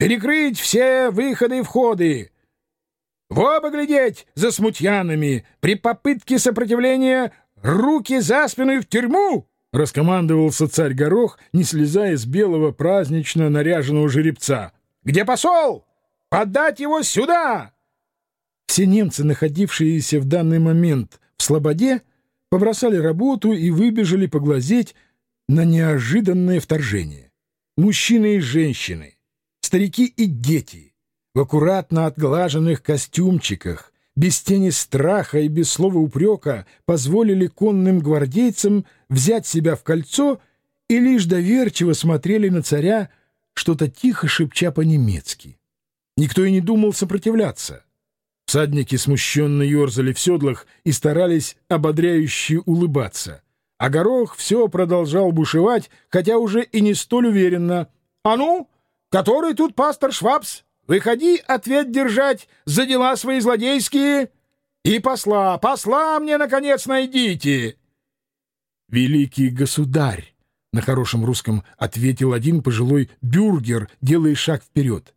перекрыть все выходы и входы, в оба глядеть за смутьянами, при попытке сопротивления руки за спину и в тюрьму!» — раскомандовался царь Горох, не слезая с белого празднично наряженного жеребца. «Где посол? Подать его сюда!» Все немцы, находившиеся в данный момент в Слободе, побросали работу и выбежали поглазеть на неожиданное вторжение. Мужчины и женщины, старики и дети — в аккуратно отглаженных костюмчиках, без тени страха и без слова упрека позволили конным гвардейцам взять себя в кольцо и лишь доверчиво смотрели на царя, что-то тихо шепча по-немецки. Никто и не думал сопротивляться. Всадники смущенно ерзали в седлах и старались ободряюще улыбаться. А Горох все продолжал бушевать, хотя уже и не столь уверенно. «А ну, который тут пастор Швабс?» Выходи ответ держать за дела свои злодейские, и посла, посла мне, наконец, найдите!» «Великий государь!» — на хорошем русском ответил один пожилой бюргер, делая шаг вперед.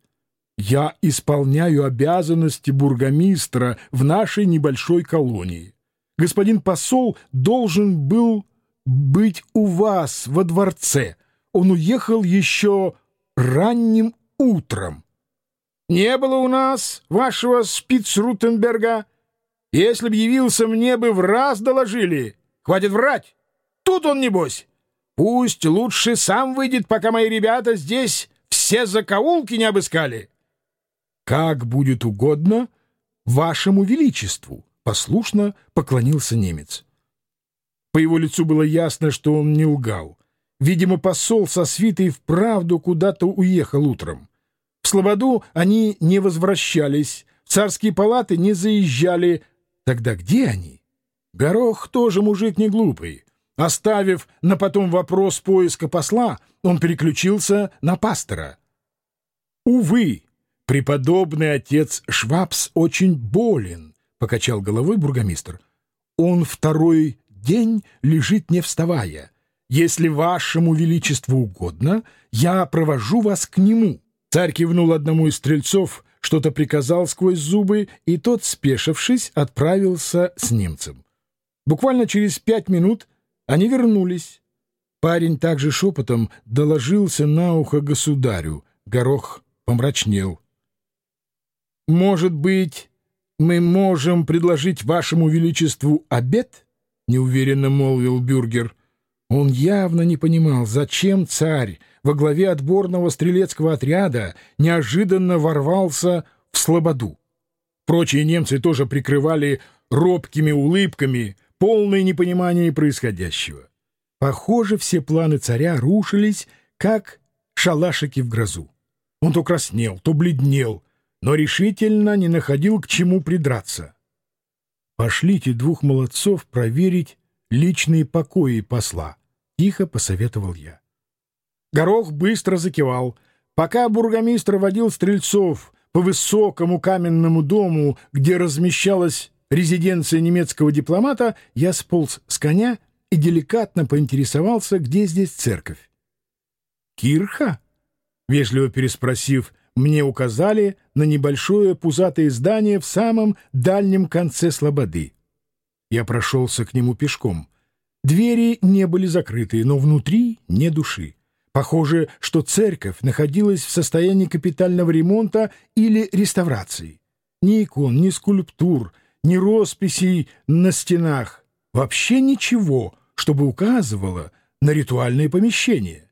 «Я исполняю обязанности бургомистра в нашей небольшой колонии. Господин посол должен был быть у вас во дворце. Он уехал еще ранним утром. Не было у нас вашего Спицрутенберга. Если б явился, мне бы в раз доложили. Хватит врать. Тут он, небось. Пусть лучше сам выйдет, пока мои ребята здесь все закоулки не обыскали. Как будет угодно вашему величеству, послушно поклонился немец. По его лицу было ясно, что он не лгал. Видимо, посол со свитой вправду куда-то уехал утром. В Слободу они не возвращались, в царские палаты не заезжали. Тогда где они? Горох тоже мужик не глупый. Оставив на потом вопрос поиска посла, он переключился на пастора. «Увы, преподобный отец Швабс очень болен», — покачал головой бургомистр. «Он второй день лежит не вставая. Если вашему величеству угодно, я провожу вас к нему». Царь кивнул одному из стрельцов, что-то приказал сквозь зубы, и тот, спешившись, отправился с немцем. Буквально через пять минут они вернулись. Парень также шепотом доложился на ухо государю. Горох помрачнел. «Может быть, мы можем предложить вашему величеству обед?» — неуверенно молвил Бюргер. Он явно не понимал, зачем царь во главе отборного стрелецкого отряда неожиданно ворвался в Слободу. Прочие немцы тоже прикрывали робкими улыбками полное непонимание происходящего. Похоже, все планы царя рушились, как шалашики в грозу. Он то краснел, то бледнел, но решительно не находил к чему придраться. «Пошлите двух молодцов проверить личные покои посла», — тихо посоветовал я. Горох быстро закивал. Пока бургомистр водил стрельцов по высокому каменному дому, где размещалась резиденция немецкого дипломата, я сполз с коня и деликатно поинтересовался, где здесь церковь. «Кирха?» — вежливо переспросив, мне указали на небольшое пузатое здание в самом дальнем конце слободы. Я прошелся к нему пешком. Двери не были закрыты, но внутри не души. Похоже, что церковь находилась в состоянии капитального ремонта или реставрации. Ни икон, ни скульптур, ни росписей на стенах. Вообще ничего, чтобы указывало на ритуальное помещение.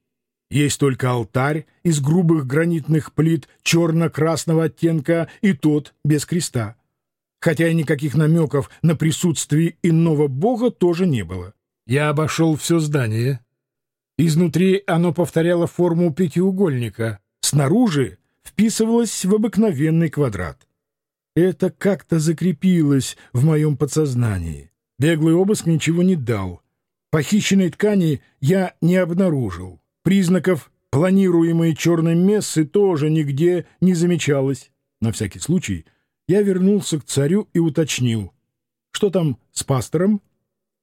Есть только алтарь из грубых гранитных плит черно-красного оттенка и тот без креста. Хотя никаких намеков на присутствие иного бога тоже не было. Я обошел все здание, Изнутри оно повторяло форму пятиугольника, снаружи вписывалось в обыкновенный квадрат. Это как-то закрепилось в моем подсознании. Беглый обыск ничего не дал. Похищенной ткани я не обнаружил. Признаков планируемой черной мессы тоже нигде не замечалось. На всякий случай я вернулся к царю и уточнил. Что там с пастором?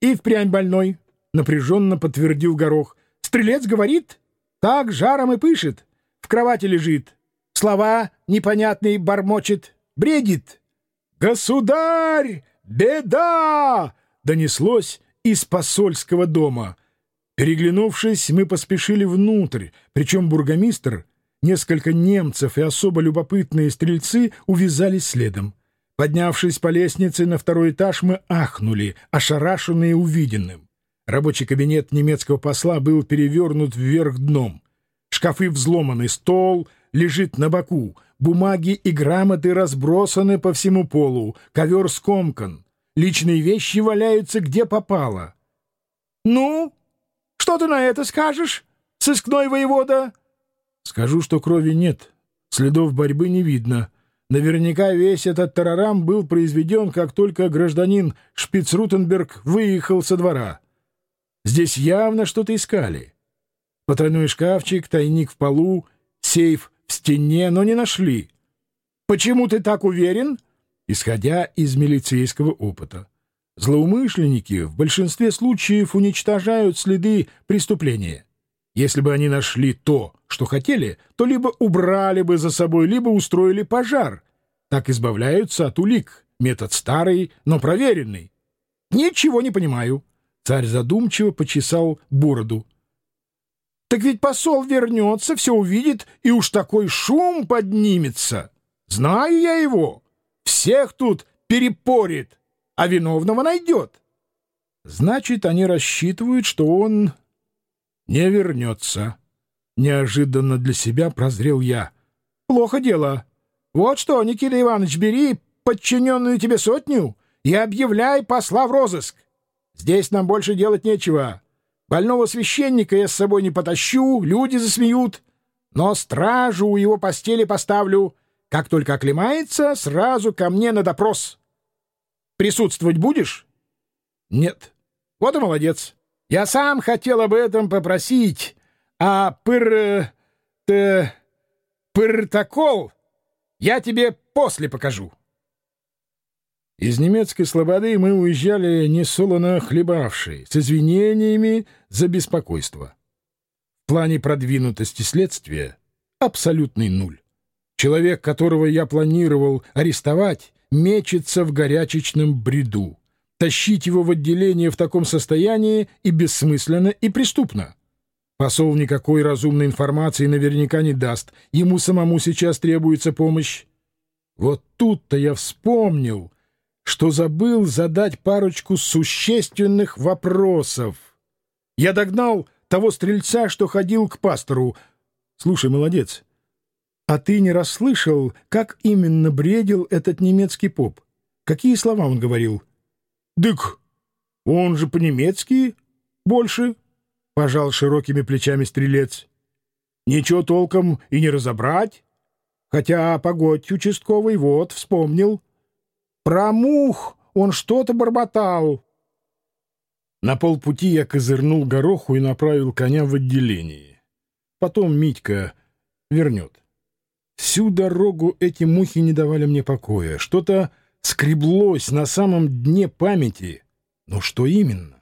И впрямь больной, напряженно подтвердил Горох. Стрелец говорит, так жаром и пышет, в кровати лежит. Слова непонятные бормочет, бредит. «Государь! Беда!» — донеслось из посольского дома. Переглянувшись, мы поспешили внутрь, причем бургомистр, несколько немцев и особо любопытные стрельцы увязались следом. Поднявшись по лестнице на второй этаж, мы ахнули, ошарашенные увиденным. Рабочий кабинет немецкого посла был перевернут вверх дном. Шкафы взломаны, стол лежит на боку, бумаги и грамоты разбросаны по всему полу, ковер скомкан, личные вещи валяются где попало. — Ну, что ты на это скажешь, сыскной воевода? — Скажу, что крови нет, следов борьбы не видно. Наверняка весь этот тарарам был произведен, как только гражданин Шпицрутенберг выехал со двора. Здесь явно что-то искали. Потайной шкафчик, тайник в полу, сейф в стене, но не нашли. Почему ты так уверен? Исходя из милицейского опыта. Злоумышленники в большинстве случаев уничтожают следы преступления. Если бы они нашли то, что хотели, то либо убрали бы за собой, либо устроили пожар. Так избавляются от улик. Метод старый, но проверенный. Ничего не понимаю. Царь задумчиво почесал бороду. Так ведь посол вернется, все увидит, и уж такой шум поднимется. Знаю я его. Всех тут перепорит, а виновного найдет. Значит, они рассчитывают, что он не вернется. Неожиданно для себя прозрел я. Плохо дело. Вот что, Никита Иванович, бери подчиненную тебе сотню и объявляй посла в розыск. Здесь нам больше делать нечего. Больного священника я с собой не потащу, люди засмеют. Но стражу у его постели поставлю. Как только оклемается, сразу ко мне на допрос. Присутствовать будешь? Нет. Вот и молодец. Я сам хотел об этом попросить, а пыр... Т... Пыртокол я тебе после покажу. Из немецкой слободы мы уезжали несолоно хлебавшие, с извинениями за беспокойство. В плане продвинутости следствия абсолютный нуль. Человек, которого я планировал арестовать, мечется в горячечном бреду. Тащить его в отделение в таком состоянии и бессмысленно, и преступно. Посол никакой разумной информации наверняка не даст. Ему самому сейчас требуется помощь. Вот тут-то я вспомнил, что забыл задать парочку существенных вопросов. Я догнал того стрельца, что ходил к пастору. Слушай, молодец, а ты не расслышал, как именно бредил этот немецкий поп? Какие слова он говорил? — «Дык, он же по-немецки больше», — пожал широкими плечами стрелец. «Ничего толком и не разобрать. Хотя, погодь, участковый, вот, вспомнил. Про мух он что-то бормотал». На полпути я козырнул гороху и направил коня в отделение. Потом Митька вернет. Всю дорогу эти мухи не давали мне покоя. Что-то скреблось на самом дне памяти. Но что именно?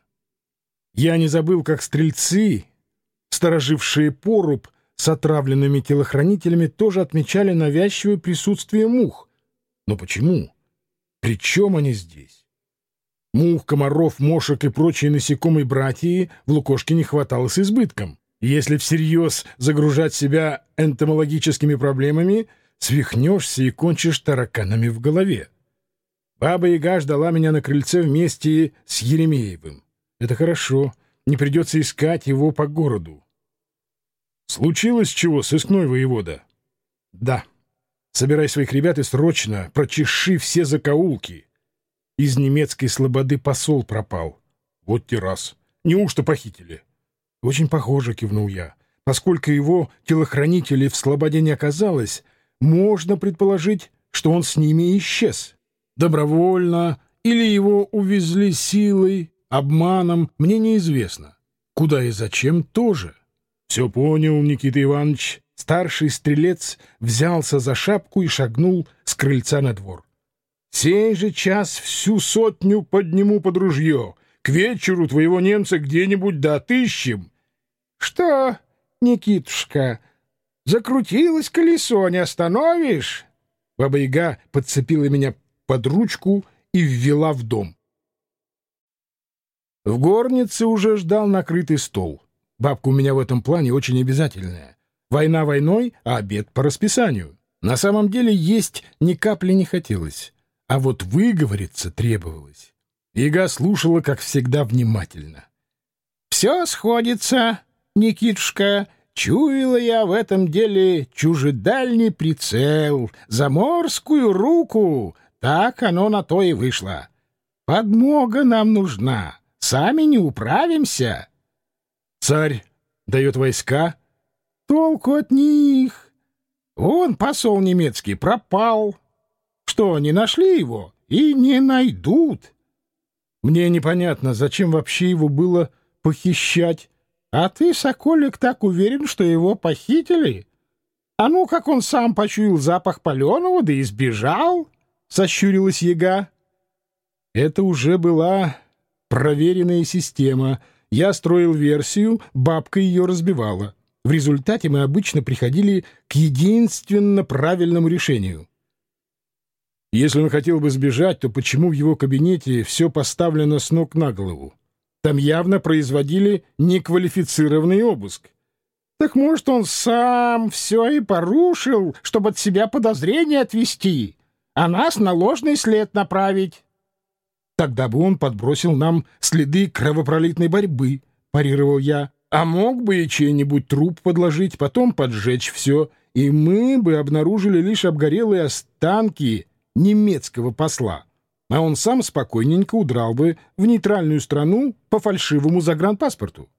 Я не забыл, как стрельцы, сторожившие поруб с отравленными телохранителями, тоже отмечали навязчивое присутствие мух. Но почему? При чем они здесь? Мух, комаров, мошек и прочие насекомые братья в Лукошке не хватало с избытком. Если всерьез загружать себя энтомологическими проблемами, свихнешься и кончишь тараканами в голове. Баба-яга ждала меня на крыльце вместе с Еремеевым. Это хорошо, не придется искать его по городу. Случилось чего, сыскной воевода? Да. Собирай своих ребят и срочно прочеши все закоулки. Из немецкой слободы посол пропал. Вот террас. Неужто похитили? Очень похоже, кивнул я. Поскольку его телохранителей в слободе не оказалось, можно предположить, что он с ними исчез добровольно или его увезли силой, обманом, мне неизвестно. Куда и зачем тоже. Все понял, Никита Иванович. Старший стрелец взялся за шапку и шагнул с крыльца на двор. Сей же час всю сотню подниму под ружье. К вечеру твоего немца где-нибудь да отыщем. — Что, Никитушка, Закрутилось колесо, не остановишь? Баба-яга подцепила меня под ручку и ввела в дом. В горнице уже ждал накрытый стол. Бабка у меня в этом плане очень обязательная. Война войной, а обед по расписанию. На самом деле есть ни капли не хотелось, а вот выговориться требовалось. Ига слушала, как всегда, внимательно. «Все сходится, Никитушка. Чуяла я в этом деле чужедальний прицел, заморскую руку. Так оно на то и вышло. Подмога нам нужна. Сами не управимся». «Царь дает войска?» «Толку от них. Вон посол немецкий пропал. Что, не нашли его? И не найдут». Мне непонятно, зачем вообще его было похищать. А ты, Соколик, так уверен, что его похитили? А ну, как он сам почуял запах паленого, да и сбежал, — сощурилась яга. Это уже была проверенная система. Я строил версию, бабка ее разбивала. В результате мы обычно приходили к единственно правильному решению — если он хотел бы сбежать, то почему в его кабинете все поставлено с ног на голову? Там явно производили неквалифицированный обыск. Так может, он сам все и порушил, чтобы от себя подозрения отвести, а нас на ложный след направить? Тогда бы он подбросил нам следы кровопролитной борьбы, парировал я. А мог бы и чей-нибудь труп подложить, потом поджечь все, и мы бы обнаружили лишь обгорелые останки немецкого посла, а он сам спокойненько удрал бы в нейтральную страну по фальшивому загранпаспорту.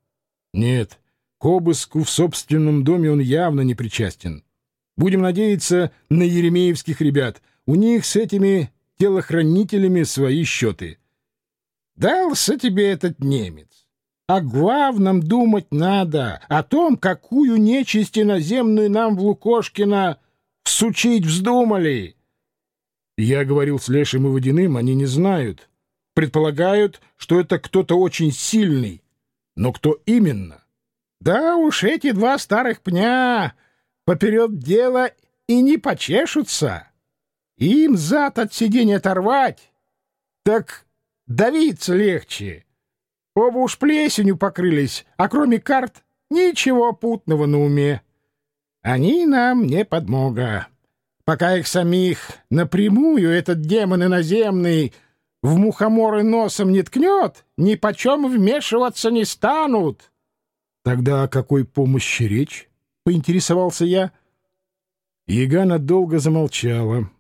Нет, к обыску в собственном доме он явно не причастен. Будем надеяться на еремеевских ребят. У них с этими телохранителями свои счеты. Дался тебе этот немец. О главном думать надо, о том, какую нечисть иноземную нам в Лукошкино всучить вздумали. Я говорил с Лешим и Водяным, они не знают. Предполагают, что это кто-то очень сильный. Но кто именно? Да уж эти два старых пня поперед дела и не почешутся. Им зад от сиденья оторвать. Так давиться легче. Оба уж плесенью покрылись, а кроме карт ничего путного на уме. Они нам не подмога пока их самих напрямую этот демон иноземный в мухоморы носом не ткнет, ни почем вмешиваться не станут. — Тогда о какой помощи речь? — поинтересовался я. Ягана долго замолчала. —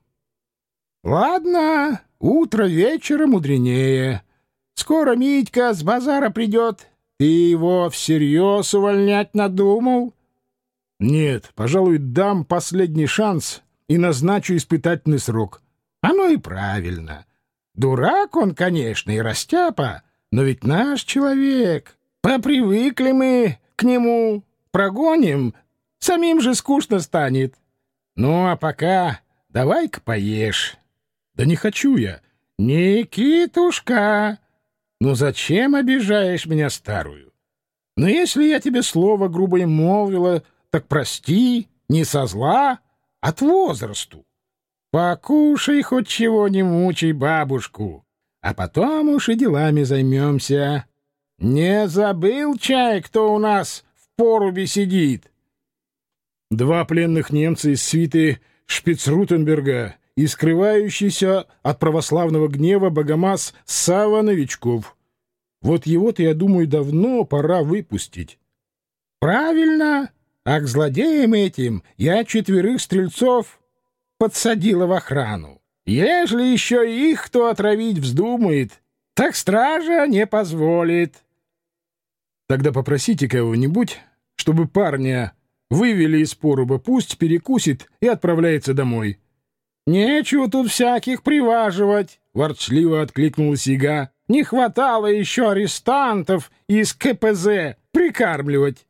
Ладно, утро вечера мудренее. Скоро Митька с базара придет. Ты его всерьез увольнять надумал? — Нет, пожалуй, дам последний шанс — и назначу испытательный срок. Оно и правильно. Дурак он, конечно, и растяпа, но ведь наш человек. Попривыкли мы к нему, прогоним, самим же скучно станет. Ну, а пока давай-ка поешь. Да не хочу я. Никитушка, ну зачем обижаешь меня старую? Но если я тебе слово грубое молвила, так прости, не со зла, от возрасту. Покушай хоть чего, не мучай бабушку, а потом уж и делами займемся. Не забыл чай, кто у нас в поруби сидит? Два пленных немца из свиты Шпицрутенберга и скрывающийся от православного гнева богомаз Сава Новичков. Вот его-то, я думаю, давно пора выпустить. — Правильно, а к злодеям этим я четверых стрельцов подсадила в охрану. Ежели еще их кто отравить вздумает, так стража не позволит. Тогда попросите кого-нибудь, чтобы парня вывели из поруба, пусть перекусит и отправляется домой. — Нечего тут всяких приваживать, — ворчливо откликнулась Ига. — Не хватало еще арестантов из КПЗ прикармливать.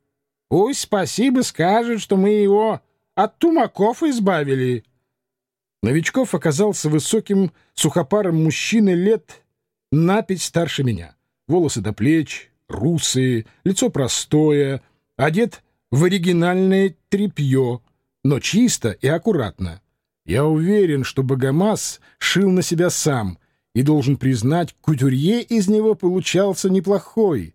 Пусть спасибо скажет, что мы его от тумаков избавили. Новичков оказался высоким, сухопарым мужчиной лет на пять старше меня. Волосы до плеч, русые, лицо простое, одет в оригинальное тряпье — но чисто и аккуратно. Я уверен, что Богомаз шил на себя сам, и должен признать, кутюрье из него получался неплохой.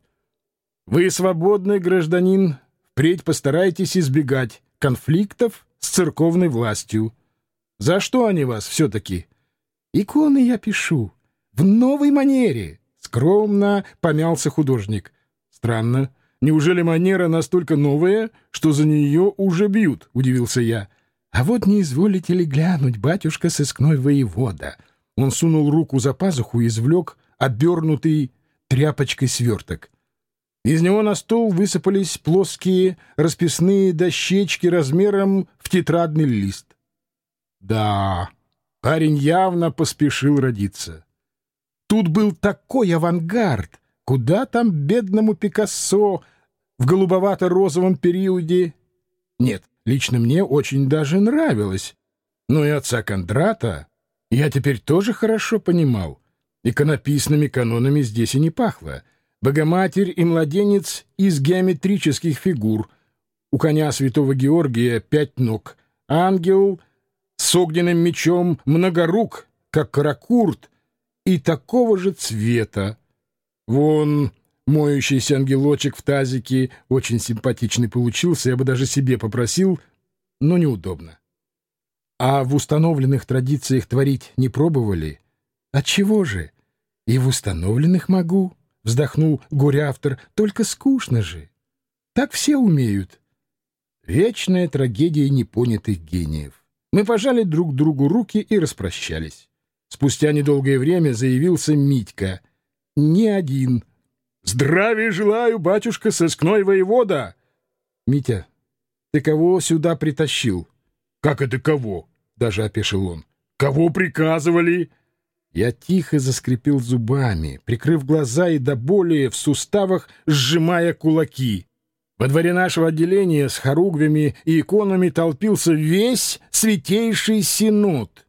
Вы свободный гражданин, впредь постарайтесь избегать конфликтов с церковной властью. За что они вас все-таки? Иконы я пишу. В новой манере. Скромно помялся художник. Странно. Неужели манера настолько новая, что за нее уже бьют? Удивился я. А вот не изволите ли глянуть, батюшка сыскной воевода? Он сунул руку за пазуху и извлек обернутый тряпочкой сверток. Из него на стол высыпались плоские расписные дощечки размером в тетрадный лист. Да, парень явно поспешил родиться. Тут был такой авангард, куда там бедному Пикассо в голубовато-розовом периоде. Нет, лично мне очень даже нравилось. Но и отца Кондрата я теперь тоже хорошо понимал. Иконописными канонами здесь и не пахло. Богоматерь и младенец из геометрических фигур. У коня святого Георгия пять ног. Ангел — с огненным мечом, многорук, как каракурт, и такого же цвета. Вон моющийся ангелочек в тазике очень симпатичный получился, я бы даже себе попросил, но неудобно. А в установленных традициях творить не пробовали? Отчего же? И в установленных могу, — вздохнул горе-автор, — только скучно же. Так все умеют. Вечная трагедия непонятых гениев. Мы пожали друг другу руки и распрощались. Спустя недолгое время заявился Митька. Не один. «Здравия желаю, батюшка, сыскной воевода!» «Митя, ты кого сюда притащил?» «Как это кого?» — даже опешил он. «Кого приказывали?» Я тихо заскрипел зубами, прикрыв глаза и до боли в суставах сжимая кулаки. Во дворе нашего отделения с хоругвями и иконами толпился весь святейший синод.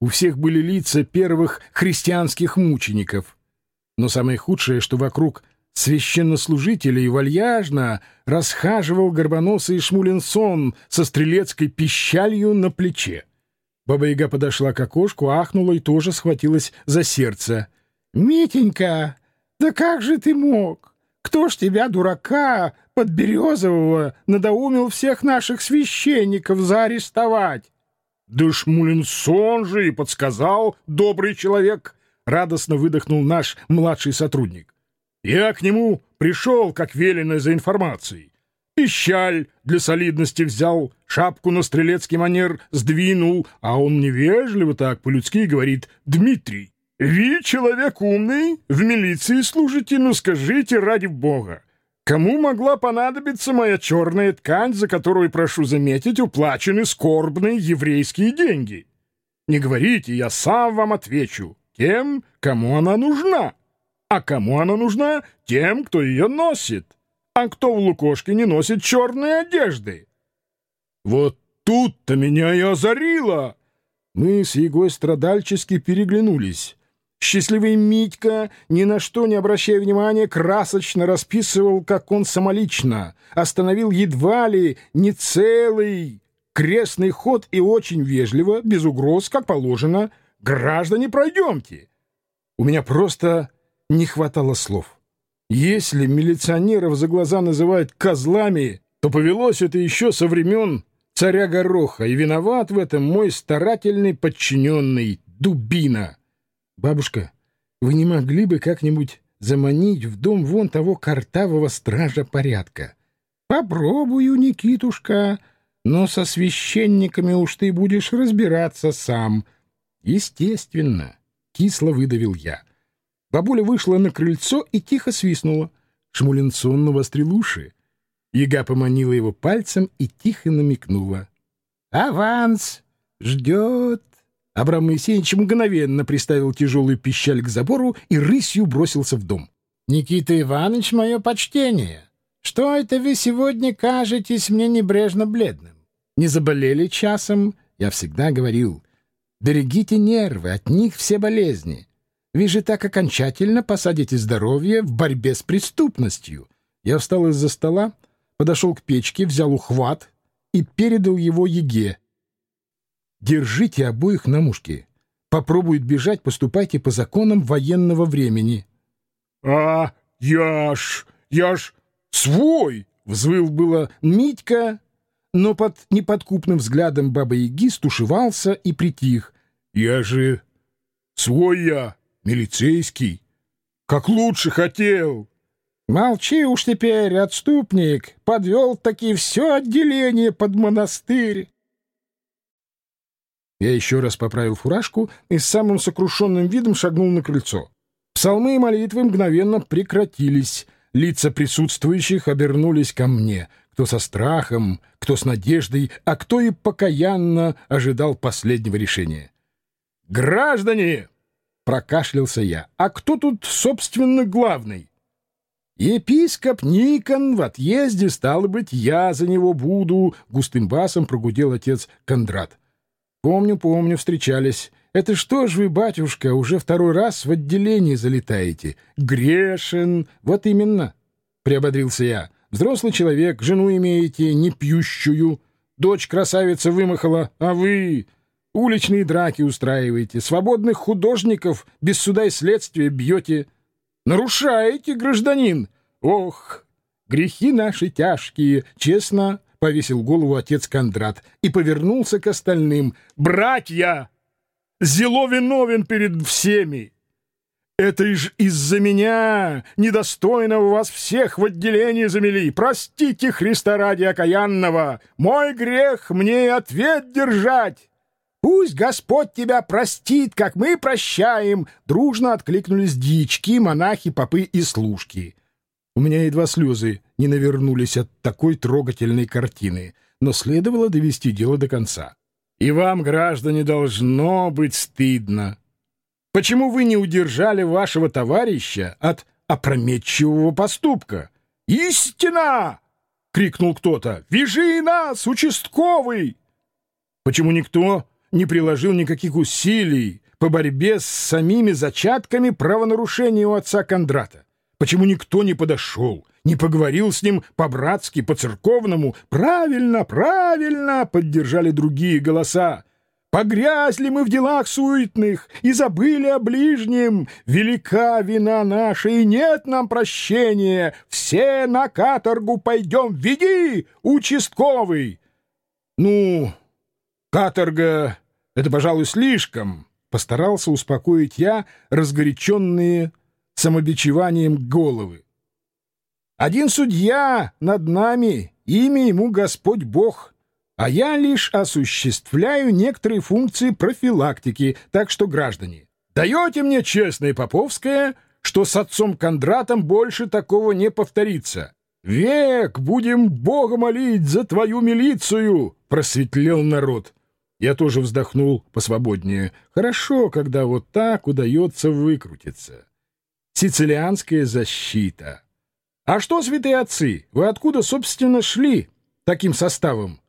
У всех были лица первых христианских мучеников. Но самое худшее, что вокруг священнослужителей вальяжно расхаживал горбоносый Шмулинсон со стрелецкой пищалью на плече. Баба-яга подошла к окошку, ахнула и тоже схватилась за сердце. «Митенька, да как же ты мог? Кто ж тебя, дурака, Подберезового надоумил всех наших священников заарестовать. — Да Шмулинсон же и подсказал, добрый человек! — радостно выдохнул наш младший сотрудник. Я к нему пришел, как велено, за информацией. Пищаль для солидности взял, шапку на стрелецкий манер сдвинул, а он невежливо так по-людски говорит «Дмитрий, вы человек умный, в милиции служите, ну скажите ради бога, Кому могла понадобиться моя черная ткань, за которую, прошу заметить, уплачены скорбные еврейские деньги? Не говорите, я сам вам отвечу. Тем, кому она нужна. А кому она нужна? Тем, кто ее носит. А кто в Лукошке не носит черные одежды? Вот тут-то меня и озарило. Мы с Егой страдальчески переглянулись. Счастливый Митька, ни на что не обращая внимания, красочно расписывал, как он самолично остановил едва ли не целый крестный ход и очень вежливо, без угроз, как положено, «Граждане, пройдемте!» У меня просто не хватало слов. Если милиционеров за глаза называют козлами, то повелось это еще со времен царя Гороха, и виноват в этом мой старательный подчиненный Дубина. «Бабушка, вы не могли бы как-нибудь заманить в дом вон того картавого стража порядка?» «Попробую, Никитушка, но со священниками уж ты будешь разбираться сам». «Естественно», — кисло выдавил я. Бабуля вышла на крыльцо и тихо свистнула. Шмулинсон навострил уши. Яга поманила его пальцем и тихо намекнула. «Аванс ждет». Абрам Моисеевич мгновенно приставил тяжелую пищаль к забору и рысью бросился в дом. — Никита Иванович, мое почтение! Что это вы сегодня кажетесь мне небрежно бледным? Не заболели часом? Я всегда говорил. Берегите нервы, от них все болезни. Вы же так окончательно посадите здоровье в борьбе с преступностью. Я встал из-за стола, подошел к печке, взял ухват, и передал его Еге. «Держите обоих на мушке. Попробуют бежать, поступайте по законам военного времени». «А, я ж, я ж свой!» — взвыл было Митька, но под неподкупным взглядом Бабы-Яги стушевался и притих. «Я же свой я, милицейский, как лучше хотел!» «Молчи уж теперь, отступник! Подвел таки все отделение под монастырь!» Я еще раз поправил фуражку и с самым сокрушенным видом шагнул на крыльцо. Псалмы и молитвы мгновенно прекратились. Лица присутствующих обернулись ко мне, кто со страхом, кто с надеждой, а кто и покаянно ожидал последнего решения. «Граждане!» — прокашлялся я. «А кто тут, собственно, главный?» «Епископ Никон в отъезде, стало быть, я за него буду», — густым басом прогудел отец Кондрат. «Помню, помню, встречались. Это что ж вы, батюшка, уже второй раз в отделении залетаете? Грешен! Вот именно!» — приободрился я. «Взрослый человек, жену имеете, не пьющую. Дочь красавица вымахала, а вы...» Уличные драки устраиваете, свободных художников без суда и следствия бьете. Нарушаете, гражданин! Ох, грехи наши тяжкие, честно, — повесил голову отец Кондрат и повернулся к остальным. «Братья! Зело виновен перед всеми! Это ж из-за меня, недостойного вас всех в отделении замели! Простите Христа ради окаянного! Мой грех мне и ответ держать!» «Пусть Господь тебя простит, как мы прощаем!» Дружно откликнулись дички, монахи, попы и служки. У меня едва слезы не навернулись от такой трогательной картины, но следовало довести дело до конца. «И вам, граждане, должно быть стыдно. Почему вы не удержали вашего товарища от опрометчивого поступка?» «Истина!» — крикнул кто-то. «Вяжи нас, участковый!» Почему никто не приложил никаких усилий по борьбе с самими зачатками правонарушения у отца Кондрата? Почему никто не подошел, не поговорил с ним по-братски, по-церковному? «Правильно, правильно!» — поддержали другие голоса. Погрязли мы в делах суетных и забыли о ближнем. Велика вина наша, и нет нам прощения. Все на каторгу пойдем. Веди, участковый!» «Ну, каторга это, пожалуй, слишком, — постарался успокоить я разгоряченные самобичеванием головы. Один судья над нами, имя ему Господь Бог, а я лишь осуществляю некоторые функции профилактики, так что, граждане, даете мне честное Поповское, что с отцом Кондратом больше такого не повторится. Век будем Бога молить за твою милицию, — просветлел народ. Я тоже вздохнул посвободнее. Хорошо, когда вот так удается выкрутиться. Сицилианская защита. А что, святые отцы, вы откуда, собственно, шли таким составом?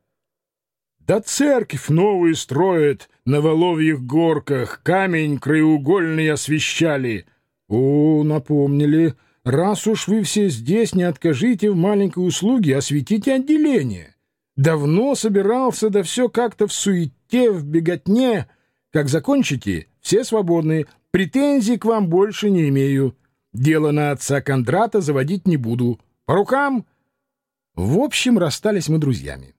Да церковь новую строят на Воловьих горках, камень краеугольный освещали. О, напомнили, раз уж вы все здесь, не откажите в маленькой услуге, осветите отделение. Давно собирался, да все как-то в суете, в беготне. Как закончите, все свободны. Претензий к вам больше не имею. Дело на отца Кондрата заводить не буду. По рукам? В общем, расстались мы друзьями.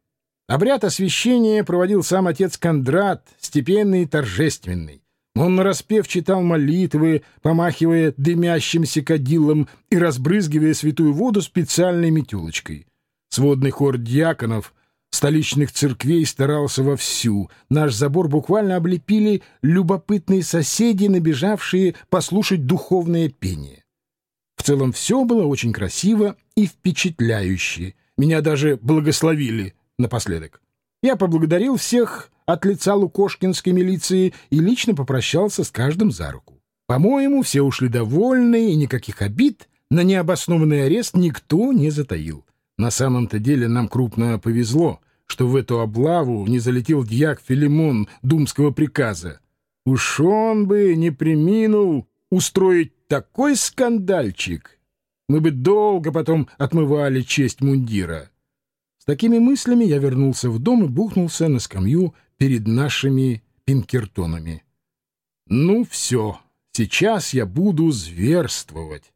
Обряд освящения проводил сам отец Кондрат, степенный и торжественный. Он нараспев читал молитвы, помахивая дымящимся кадилом и разбрызгивая святую воду специальной метелочкой. Сводный хор дьяконов — столичных церквей старался вовсю. Наш забор буквально облепили любопытные соседи, набежавшие послушать духовное пение. В целом все было очень красиво и впечатляюще. Меня даже благословили напоследок. Я поблагодарил всех от лица Лукошкинской милиции и лично попрощался с каждым за руку. По-моему, все ушли довольны, и никаких обид на необоснованный арест никто не затаил. На самом-то деле нам крупно повезло, что в эту облаву не залетел дьяк Филимон думского приказа. Уж он бы не приминул устроить такой скандальчик. Мы бы долго потом отмывали честь мундира. С такими мыслями я вернулся в дом и бухнулся на скамью перед нашими пинкертонами. Ну все, сейчас я буду зверствовать.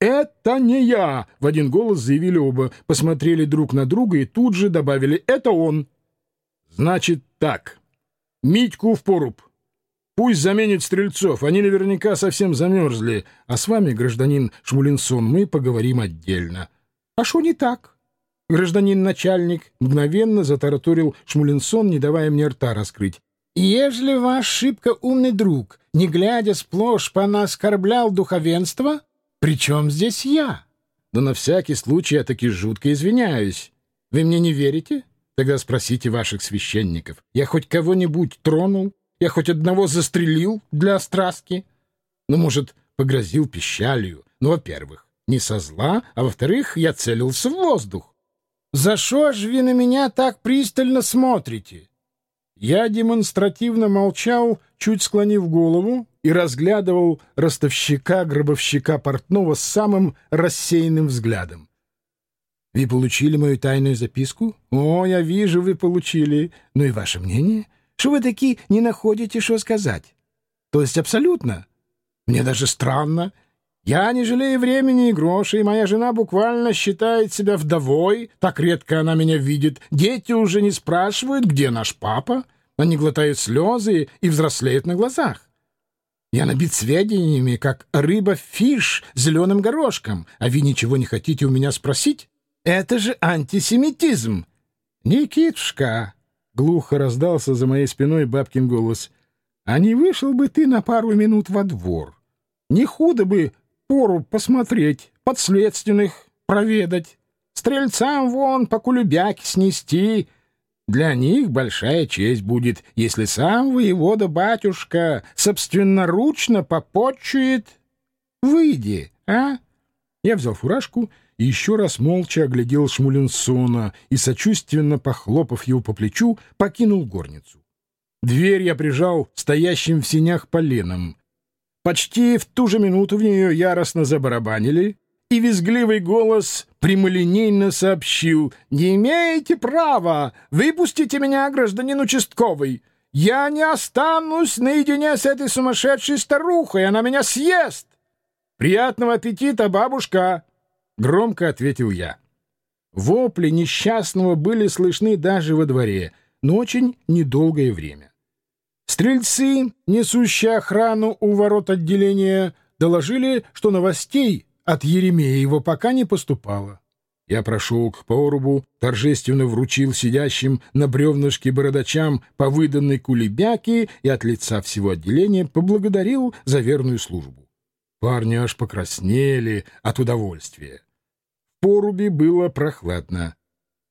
«Это не я!» — в один голос заявили оба, посмотрели друг на друга и тут же добавили «это он». «Значит так. Митьку в поруб. Пусть заменит стрельцов, они наверняка совсем замерзли, а с вами, гражданин Шмулинсон, мы поговорим отдельно». «А что не так?» Гражданин начальник мгновенно затараторил Шмулинсон, не давая мне рта раскрыть. «Ежели ваш шибко умный друг, не глядя сплошь, по нас оскорблял духовенство, причем здесь я? Но на всякий случай я таки жутко извиняюсь. Вы мне не верите? Тогда спросите ваших священников. Я хоть кого-нибудь тронул? Я хоть одного застрелил для страстки? Ну, может, погрозил пищалью? Ну, во-первых, не со зла, а во-вторых, я целился в воздух. За что ж вы на меня так пристально смотрите? Я демонстративно молчал, чуть склонив голову, и разглядывал ростовщика-гробовщика портного с самым рассеянным взглядом. «Вы получили мою тайную записку? О, я вижу, вы получили. Ну и ваше мнение? Что вы такие не находите, что сказать? То есть абсолютно? Мне даже странно. Я не жалею времени и грошей, моя жена буквально считает себя вдовой, так редко она меня видит. Дети уже не спрашивают, где наш папа. Они глотают слезы и взрослеют на глазах. Я набит сведениями, как рыба-фиш зеленым горошком, а вы ничего не хотите у меня спросить? Это же антисемитизм!» «Никитушка!» — глухо раздался за моей спиной бабкин голос. «А не вышел бы ты на пару минут во двор? Не худо бы пору посмотреть, подследственных проведать, стрельцам вон по кулебяке снести». Для них большая честь будет, если сам воевода-батюшка собственноручно попотчует. Выйди, а? Я взял фуражку и еще раз молча оглядел Шмулинсона и, сочувственно похлопав его по плечу, покинул горницу. Дверь я прижал стоящим в синях поленом. Почти в ту же минуту в нее яростно забарабанили, и визгливый голос прямолинейно сообщил «Не имеете права! Выпустите меня, гражданин участковый! Я не останусь наедине с этой сумасшедшей старухой, она меня съест!» «Приятного аппетита, бабушка!» — громко ответил я. Вопли несчастного были слышны даже во дворе, но очень недолгое время. Стрельцы, несущие охрану у ворот отделения, доложили, что новостей от Еремеева пока не поступало. Я прошел к порубу, торжественно вручил сидящим на бревнышке бородачам по выданной кулебяке и от лица всего отделения поблагодарил за верную службу. Парни аж покраснели от удовольствия. В порубе было прохладно.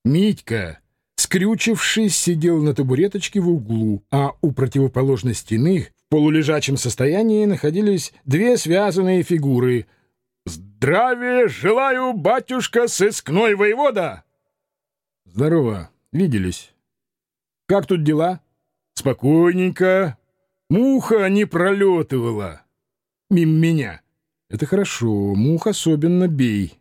Митька, скрючившись, сидел на табуреточке в углу, а у противоположной стены в полулежачем состоянии находились две связанные фигуры — «Здравия желаю, батюшка сыскной воевода!» «Здорово, виделись. Как тут дела?» «Спокойненько. Муха не пролетывала. Мимо меня. Это хорошо, мух особенно бей.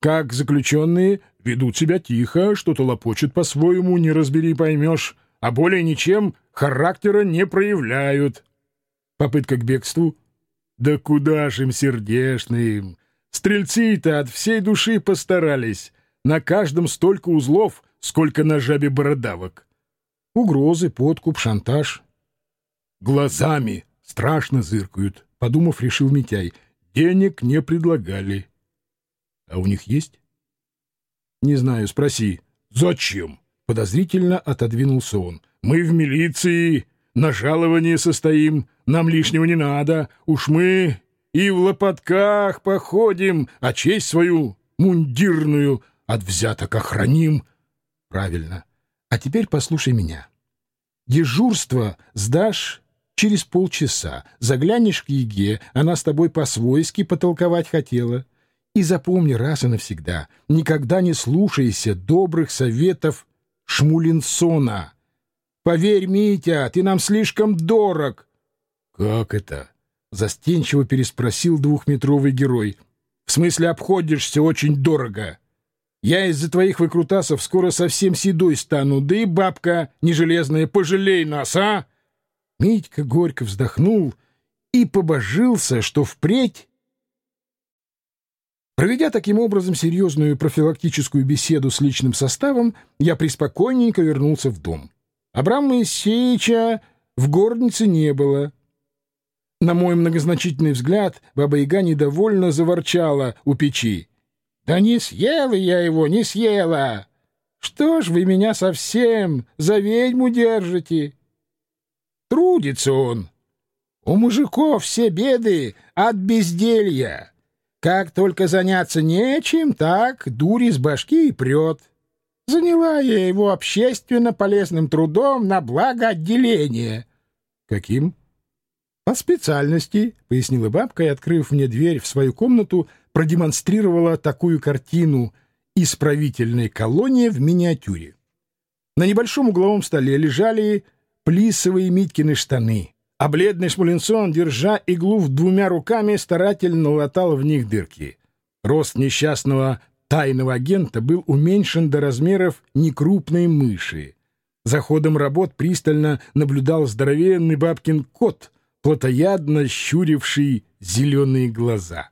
Как заключенные ведут себя тихо, что-то лопочут по-своему, не разбери поймешь, а более ничем характера не проявляют. Попытка к бегству — да куда ж им сердешным! Стрельцы-то от всей души постарались. На каждом столько узлов, сколько на жабе бородавок. Угрозы, подкуп, шантаж. Глазами страшно зыркают, подумав, решил Митяй. Денег не предлагали. А у них есть? Не знаю, спроси. Зачем? Подозрительно отодвинулся он. Мы в милиции на жалование состоим, нам лишнего не надо. Уж мы и в лопатках походим, а честь свою мундирную от взяток охраним. Правильно. А теперь послушай меня. Дежурство сдашь через полчаса. Заглянешь к Еге, она с тобой по-свойски потолковать хотела. И запомни раз и навсегда, никогда не слушайся добрых советов Шмулинсона. Поверь, Митя, ты нам слишком дорог. — Как это? — застенчиво переспросил двухметровый герой. — В смысле, обходишься очень дорого. Я из-за твоих выкрутасов скоро совсем седой стану, да и бабка нежелезная, пожалей нас, а!» Митька горько вздохнул и побожился, что впредь Проведя таким образом серьезную профилактическую беседу с личным составом, я приспокойненько вернулся в дом. Абрама Моисеевича в горнице не было. На мой многозначительный взгляд Баба-Яга недовольно заворчала у печи. «Да не съела я его, не съела! Что ж вы меня совсем за ведьму держите?» Трудится он. У мужиков все беды от безделья. Как только заняться нечем, так дурь из башки и прет. Заняла я его общественно полезным трудом на благо отделения. — Каким? — По специальности, — пояснила бабка и, открыв мне дверь в свою комнату, продемонстрировала такую картину «Исправительная колония в миниатюре». На небольшом угловом столе лежали плисовые Миткины штаны а бледный Шмулинсон, держа иглу в двумя руками, старательно латал в них дырки. Рост несчастного тайного агента был уменьшен до размеров некрупной мыши. За ходом работ пристально наблюдал здоровенный бабкин кот, плотоядно щуривший зеленые глаза.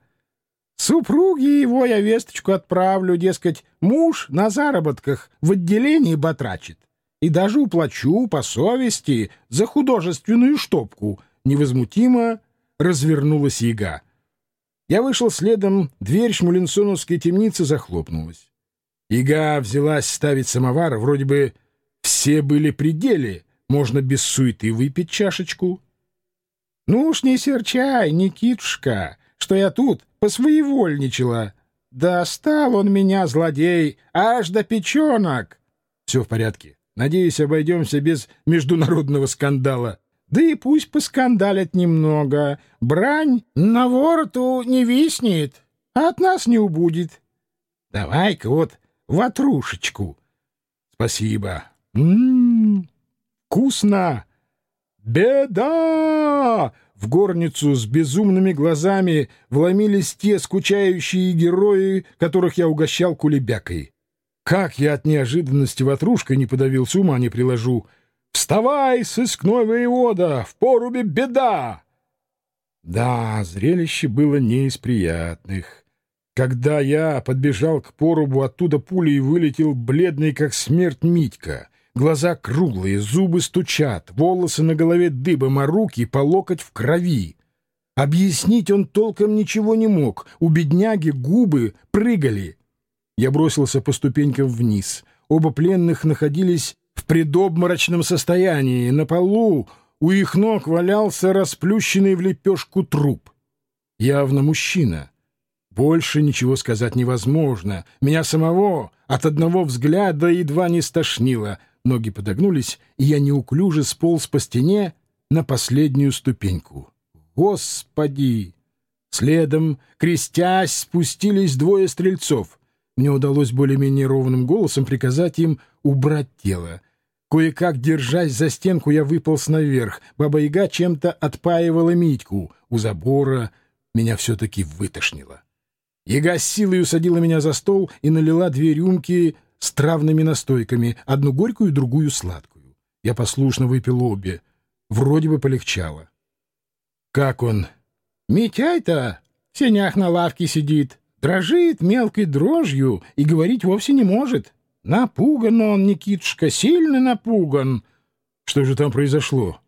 Супруге его я весточку отправлю, дескать, муж на заработках в отделении батрачит и даже уплачу по совести за художественную штопку», — невозмутимо развернулась яга. Я вышел следом, дверь шмулинсоновской темницы захлопнулась. Яга взялась ставить самовар, вроде бы все были пределе, можно без суеты выпить чашечку. «Ну уж не серчай, Никитушка, что я тут посвоевольничала. Достал он меня, злодей, аж до печенок!» «Все в порядке. Надеюсь, обойдемся без международного скандала. Да и пусть поскандалят немного. Брань на вороту не виснет, а от нас не убудет. Давай-ка вот ватрушечку. Спасибо. М-м-м, вкусно. Беда! В горницу с безумными глазами вломились те скучающие герои, которых я угощал кулебякой. Как я от неожиданности ватрушкой не подавился, ума не приложу. «Вставай, сыскной воевода! В порубе беда!» Да, зрелище было не из приятных. Когда я подбежал к порубу, оттуда пулей вылетел бледный, как смерть, Митька. Глаза круглые, зубы стучат, волосы на голове дыбом, а руки по локоть в крови. Объяснить он толком ничего не мог. У бедняги губы прыгали. Я бросился по ступенькам вниз. Оба пленных находились в предобморочном состоянии. На полу у их ног валялся расплющенный в лепешку труп. Явно мужчина. Больше ничего сказать невозможно. Меня самого от одного взгляда едва не стошнило. Ноги подогнулись, и я неуклюже сполз по стене на последнюю ступеньку. Господи! Следом, крестясь, спустились двое стрельцов — мне удалось более-менее ровным голосом приказать им убрать тело. Кое-как, держась за стенку, я выполз наверх. Баба-яга чем-то отпаивала Митьку. У забора меня все-таки вытошнило. Яга с силой усадила меня за стол и налила две рюмки с травными настойками, одну горькую, другую сладкую. Я послушно выпил обе. Вроде бы полегчало. — Как он? — Митяй-то в сенях на лавке сидит. Дрожит мелкой дрожью и говорить вовсе не может. Напуган он, Никитушка, сильно напуган. Что же там произошло?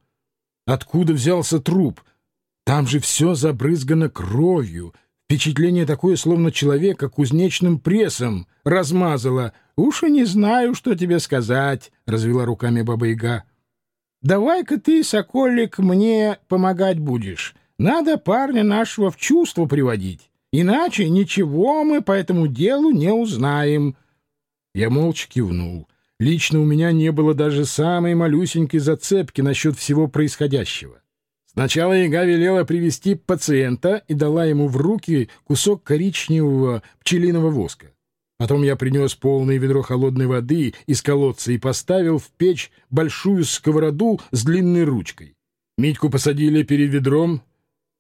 Откуда взялся труп? Там же все забрызгано кровью. Впечатление такое, словно человека кузнечным прессом размазало. «Уж и не знаю, что тебе сказать», — развела руками Баба-Яга. «Давай-ка ты, соколик, мне помогать будешь. Надо парня нашего в чувство приводить. Иначе ничего мы по этому делу не узнаем. Я молча кивнул. Лично у меня не было даже самой малюсенькой зацепки насчет всего происходящего. Сначала яга велела привести пациента и дала ему в руки кусок коричневого пчелиного воска. Потом я принес полное ведро холодной воды из колодца и поставил в печь большую сковороду с длинной ручкой. Митьку посадили перед ведром,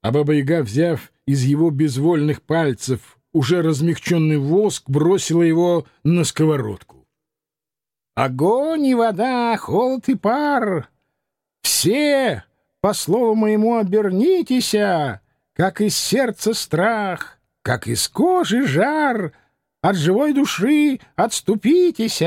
а Баба-Яга, взяв из его безвольных пальцев уже размягченный воск, бросила его на сковородку. «Огонь и вода, холод и пар! Все, по слову моему, обернитесь, как из сердца страх, как из кожи жар, от живой души отступитесь!»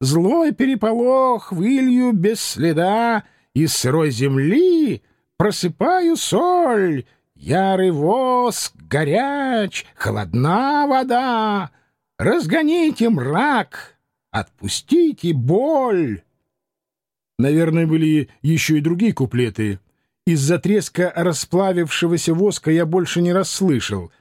Злой переполох вылью без следа, из сырой земли просыпаю соль, ярый воск, горяч, холодна вода. Разгоните мрак, отпустите боль. Наверное, были еще и другие куплеты. Из-за треска расплавившегося воска я больше не расслышал.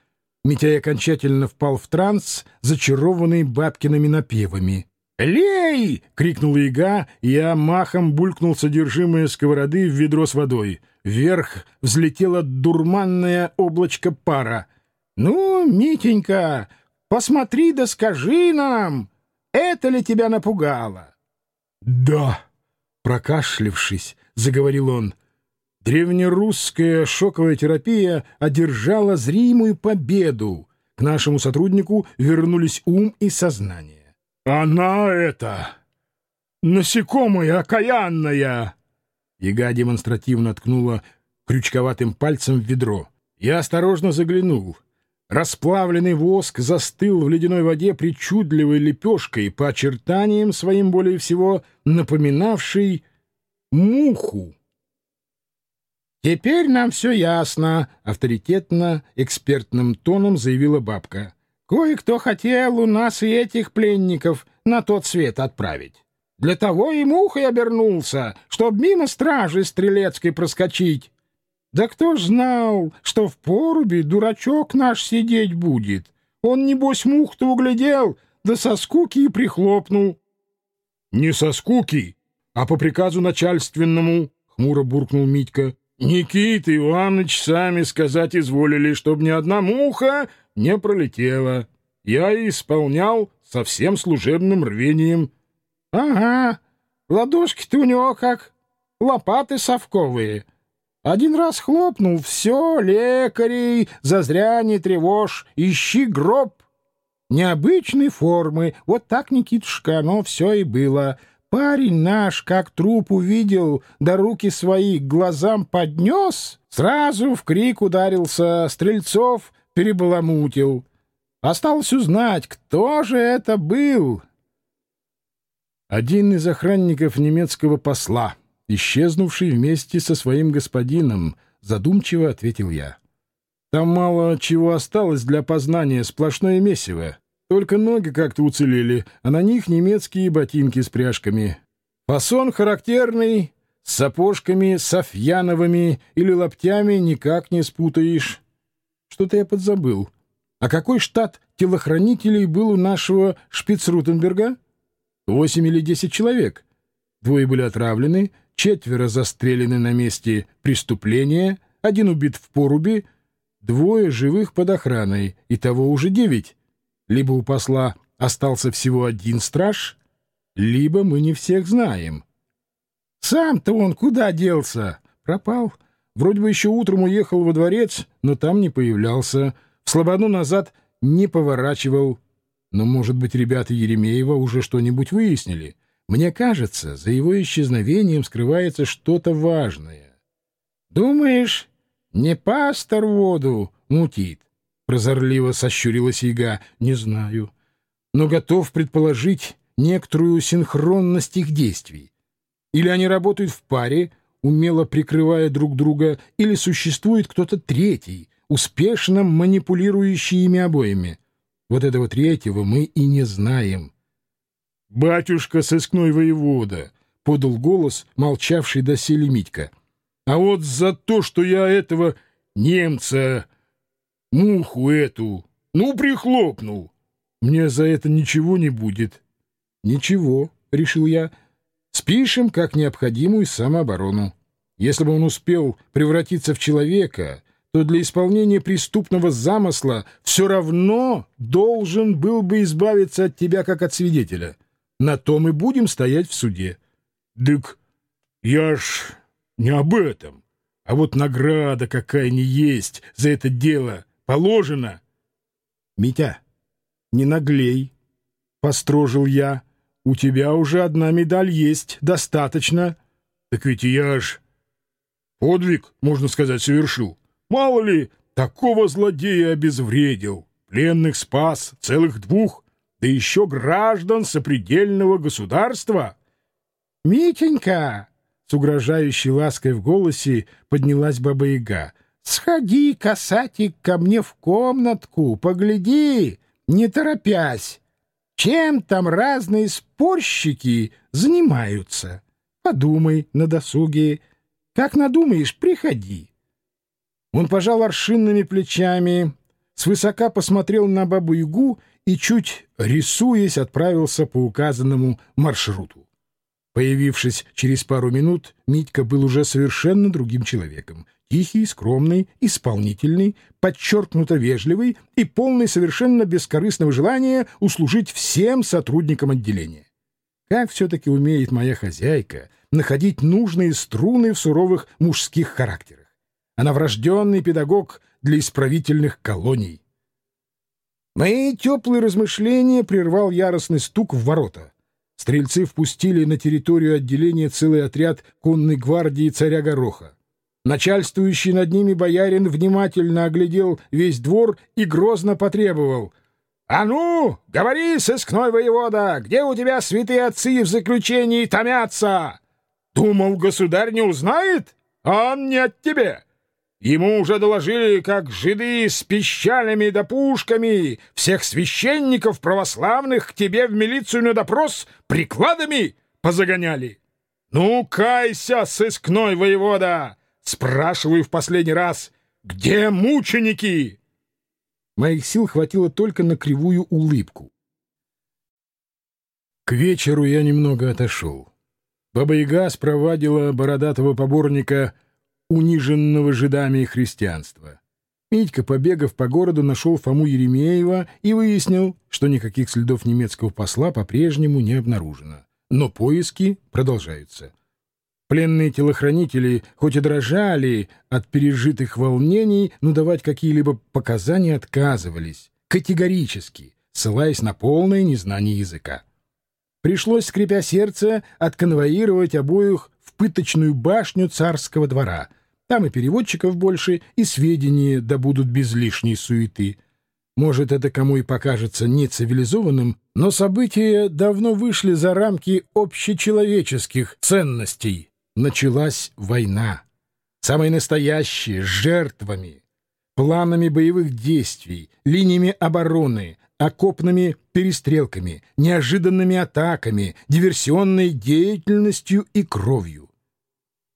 Митяй окончательно впал в транс, зачарованный бабкиными напевами. «Лей!» — крикнул яга, и я махом булькнул содержимое сковороды в ведро с водой. Вверх взлетело дурманное облачко пара. «Ну, Митенька, посмотри да скажи нам, это ли тебя напугало?» «Да!» — прокашлившись, заговорил он. Древнерусская шоковая терапия одержала зримую победу. К нашему сотруднику вернулись ум и сознание. «Она это... насекомая окаянная!» Яга демонстративно ткнула крючковатым пальцем в ведро. Я осторожно заглянул. Расплавленный воск застыл в ледяной воде причудливой лепешкой, по очертаниям своим более всего напоминавшей муху. «Теперь нам все ясно», — авторитетно, экспертным тоном заявила бабка. Кое-кто хотел у нас и этих пленников на тот свет отправить. Для того и мухой обернулся, чтоб мимо стражи стрелецкой проскочить. Да кто ж знал, что в поруби дурачок наш сидеть будет? Он, небось, мух-то углядел, да со скуки и прихлопнул. — Не со скуки, а по приказу начальственному, — хмуро буркнул Митька. — Никита Иванович сами сказать изволили, чтоб ни одна муха не пролетела. Я исполнял со всем служебным рвением. — Ага, ладошки-то у него как лопаты совковые. Один раз хлопнул, все, лекарей, зазря не тревожь, ищи гроб. Необычной формы, вот так, Никитушка, оно все и было. Парень наш, как труп увидел, да руки свои к глазам поднес, сразу в крик ударился, стрельцов перебаламутил. Осталось узнать, кто же это был. Один из охранников немецкого посла, исчезнувший вместе со своим господином, задумчиво ответил я. Там мало чего осталось для познания, сплошное месиво. Только ноги как-то уцелели, а на них немецкие ботинки с пряжками. Фасон характерный, с сапожками софьяновыми или лаптями никак не спутаешь. Что-то я подзабыл. А какой штат телохранителей был у нашего шпицрутенберга? Восемь или десять человек. Двое были отравлены, четверо застрелены на месте преступления, один убит в порубе, двое живых под охраной, и того уже девять. Либо у посла остался всего один страж, либо мы не всех знаем. Сам-то он куда делся? Пропал. Вроде бы еще утром уехал во дворец, но там не появлялся. В слободу назад не поворачивал. Но, может быть, ребята Еремеева уже что-нибудь выяснили. Мне кажется, за его исчезновением скрывается что-то важное. — Думаешь, не пастор воду мутит? — прозорливо сощурилась яга. — Не знаю. Но готов предположить некоторую синхронность их действий. Или они работают в паре, умело прикрывая друг друга, или существует кто-то третий, успешно манипулирующий ими обоими. Вот этого третьего мы и не знаем. — Батюшка сыскной воевода! — подал голос, молчавший доселе Митька. — А вот за то, что я этого немца, муху эту, ну, прихлопнул, мне за это ничего не будет. — Ничего, — решил я, — Спишем как необходимую самооборону. Если бы он успел превратиться в человека, то для исполнения преступного замысла все равно должен был бы избавиться от тебя как от свидетеля. На том и будем стоять в суде. Дык, я ж не об этом. А вот награда какая ни есть за это дело положена. Митя, не наглей, — построжил я. У тебя уже одна медаль есть, достаточно. Так ведь я ж подвиг, можно сказать, совершил. Мало ли, такого злодея обезвредил, пленных спас, целых двух, да еще граждан сопредельного государства. «Митенька!» — с угрожающей лаской в голосе поднялась Баба-Яга. «Сходи, касатик, ко мне в комнатку, погляди, не торопясь, чем там разные спорщики занимаются. Подумай на досуге. Как надумаешь, приходи». Он пожал аршинными плечами, свысока посмотрел на Бабу-Ягу и, чуть рисуясь, отправился по указанному маршруту. Появившись через пару минут, Митька был уже совершенно другим человеком. Тихий, скромный, исполнительный, подчеркнуто вежливый и полный совершенно бескорыстного желания услужить всем сотрудникам отделения. Как все-таки умеет моя хозяйка находить нужные струны в суровых мужских характерах. Она врожденный педагог для исправительных колоний. Мои теплые размышления прервал яростный стук в ворота. Стрельцы впустили на территорию отделения целый отряд конной гвардии царя Гороха. Начальствующий над ними боярин внимательно оглядел весь двор и грозно потребовал. — А ну, говори, сыскной воевода, где у тебя святые отцы в заключении томятся? Думал, государь не узнает? Он не от тебе. Ему уже доложили, как жиды с пищалями да пушками всех священников православных к тебе в милицию на допрос прикладами позагоняли. Ну, кайся, сыскной воевода! Спрашиваю в последний раз, где мученики? Моих сил хватило только на кривую улыбку. К вечеру я немного отошел. Баба-Яга спровадила бородатого поборника — униженного жидами христианства. Митька, побегав по городу, нашел Фому Еремеева и выяснил, что никаких следов немецкого посла по-прежнему не обнаружено. Но поиски продолжаются. Пленные телохранители хоть и дрожали от пережитых волнений, но давать какие-либо показания отказывались, категорически, ссылаясь на полное незнание языка. Пришлось, скрипя сердце, отконвоировать обоих в пыточную башню царского двора — там и переводчиков больше, и сведения добудут без лишней суеты. Может, это кому и покажется нецивилизованным, но события давно вышли за рамки общечеловеческих ценностей. Началась война. Самая настоящая, с жертвами, планами боевых действий, линиями обороны, окопными перестрелками, неожиданными атаками, диверсионной деятельностью и кровью.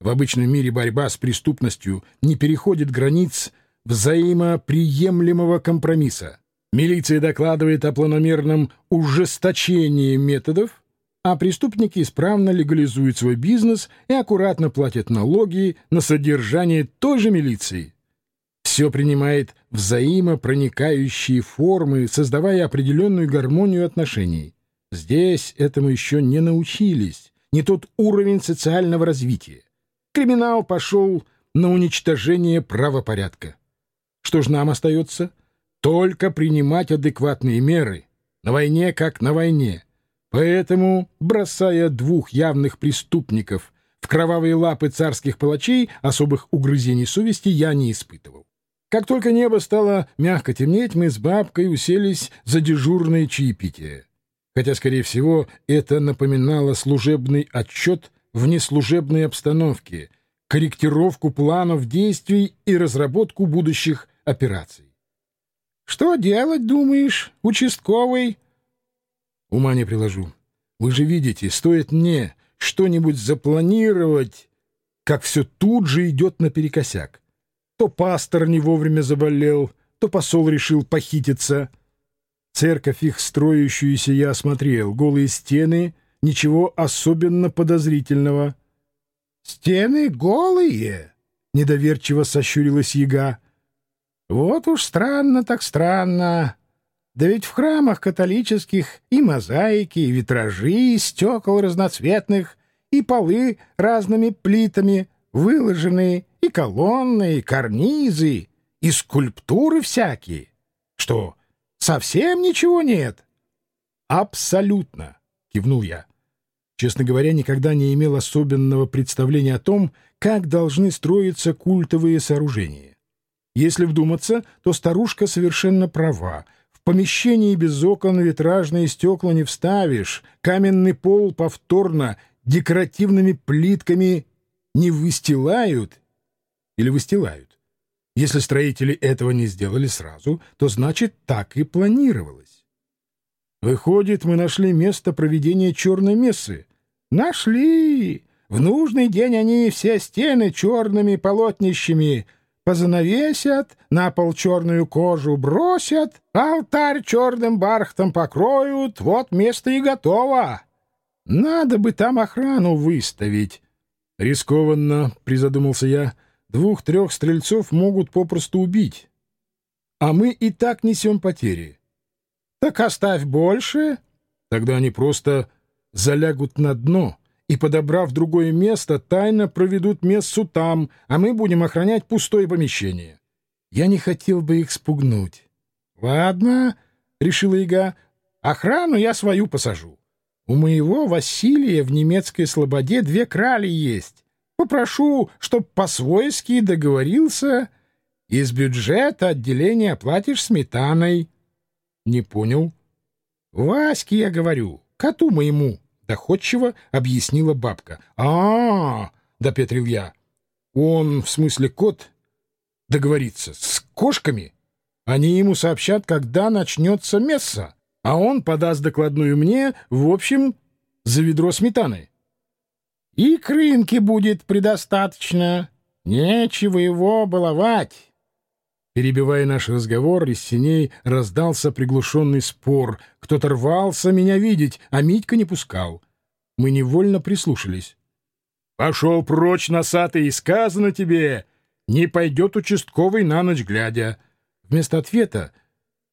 В обычном мире борьба с преступностью не переходит границ взаимоприемлемого компромисса. Милиция докладывает о планомерном ужесточении методов, а преступники исправно легализуют свой бизнес и аккуратно платят налоги на содержание той же милиции. Все принимает взаимопроникающие формы, создавая определенную гармонию отношений. Здесь этому еще не научились, не тот уровень социального развития. Криминал пошел на уничтожение правопорядка. Что ж нам остается? Только принимать адекватные меры. На войне как на войне. Поэтому, бросая двух явных преступников в кровавые лапы царских палачей, особых угрызений совести я не испытывал. Как только небо стало мягко темнеть, мы с бабкой уселись за дежурное чаепитие. Хотя, скорее всего, это напоминало служебный отчет в неслужебной обстановке, корректировку планов действий и разработку будущих операций. «Что делать, думаешь, участковый?» «Ума не приложу. Вы же видите, стоит мне что-нибудь запланировать, как все тут же идет наперекосяк. То пастор не вовремя заболел, то посол решил похититься. Церковь их строящуюся я осмотрел, голые стены — Ничего особенно подозрительного. «Стены голые!» — недоверчиво сощурилась яга. «Вот уж странно так странно. Да ведь в храмах католических и мозаики, и витражи и стекол разноцветных, и полы разными плитами выложены, и колонны, и карнизы, и скульптуры всякие. Что, Совсем ничего нет? Абсолютно, кивнул я. Честно говоря, никогда не имел особенного представления о том, как должны строиться культовые сооружения. Если вдуматься, то старушка совершенно права. В помещении без окон витражные стекла не вставишь, каменный пол повторно декоративными плитками не выстилают или выстилают. Если строители этого не сделали сразу, то значит так и планировалось. Выходит, мы нашли место проведения черной мессы. Нашли! В нужный день они все стены черными полотнищами позанавесят, на пол черную кожу бросят, алтарь черным бархтом покроют, вот место и готово. Надо бы там охрану выставить. Рискованно, призадумался я, двух-трех стрельцов могут попросту убить. А мы и так несем потери. Так оставь больше. Тогда они просто залягут на дно и, подобрав другое место, тайно проведут мессу там, а мы будем охранять пустое помещение. Я не хотел бы их спугнуть. — Ладно, — решила Ига, — охрану я свою посажу. У моего Василия в немецкой слободе две крали есть. Попрошу, чтоб по-свойски договорился. Из бюджета отделения оплатишь сметаной. Не понял. Ваське я говорю, коту моему, доходчиво объяснила бабка. А, -а, -а допетрил я. Он, в смысле кот, договорится с кошками. Они ему сообщат, когда начнется месса а он подаст докладную мне, в общем, за ведро сметаны. И крынки будет предостаточно, нечего его баловать. Перебивая наш разговор, из синей раздался приглушенный спор. Кто-то рвался меня видеть, а Митька не пускал. Мы невольно прислушались. — Пошел прочь, носатый, сказано тебе! Не пойдет участковый на ночь глядя. Вместо ответа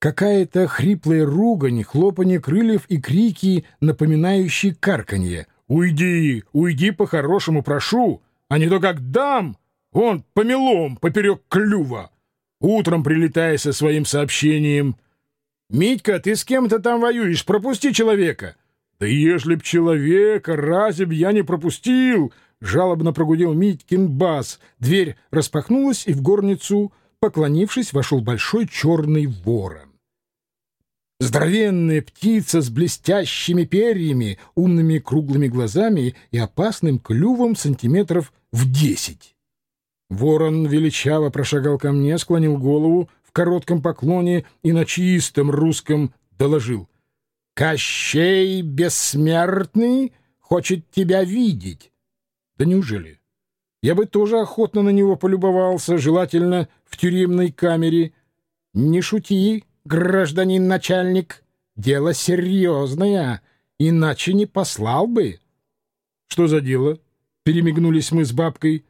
Какая-то хриплая ругань, хлопанье крыльев и крики, напоминающие карканье. «Уйди! Уйди по-хорошему, прошу! А не то как дам! Он помелом поперек клюва!» Утром прилетая со своим сообщением. «Митька, ты с кем-то там воюешь, пропусти человека!» «Да ежели б человека, разве б я не пропустил?» Жалобно прогудел Митькин бас. Дверь распахнулась, и в горницу, поклонившись, вошел большой черный ворон. Здоровенная птица с блестящими перьями, умными круглыми глазами и опасным клювом сантиметров в десять. Ворон величаво прошагал ко мне, склонил голову в коротком поклоне и на чистом русском доложил. «Кощей бессмертный хочет тебя видеть». «Да неужели? Я бы тоже охотно на него полюбовался, желательно в тюремной камере. Не шути, гражданин начальник, дело серьезное, иначе не послал бы. — Что за дело? — перемигнулись мы с бабкой. —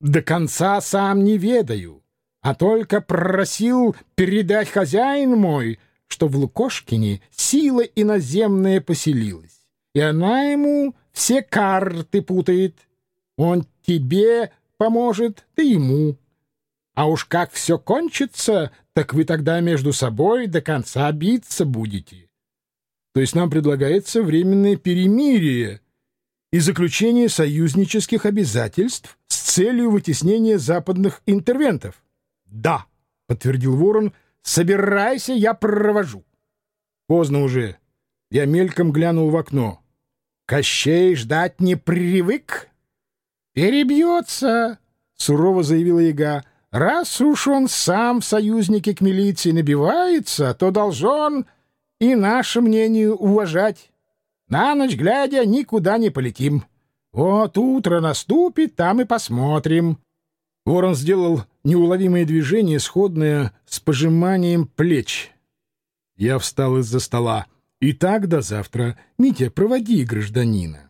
До конца сам не ведаю, а только просил передать хозяин мой, что в Лукошкине сила иноземная поселилась, и она ему все карты путает. Он тебе поможет, ты ему. А уж как все кончится, так вы тогда между собой до конца биться будете. То есть нам предлагается временное перемирие и заключение союзнических обязательств с целью вытеснения западных интервентов. Да, подтвердил Ворон, собирайся, я провожу. Поздно уже. Я мельком глянул в окно. Кощей ждать не привык? Перебьется, сурово заявила яга. Раз уж он сам в союзники к милиции набивается, то должен и наше мнение уважать. На ночь глядя никуда не полетим. Вот утро наступит, там и посмотрим. Ворон сделал неуловимое движение, сходное с пожиманием плеч. Я встал из-за стола. И так до завтра. Митя, проводи гражданина.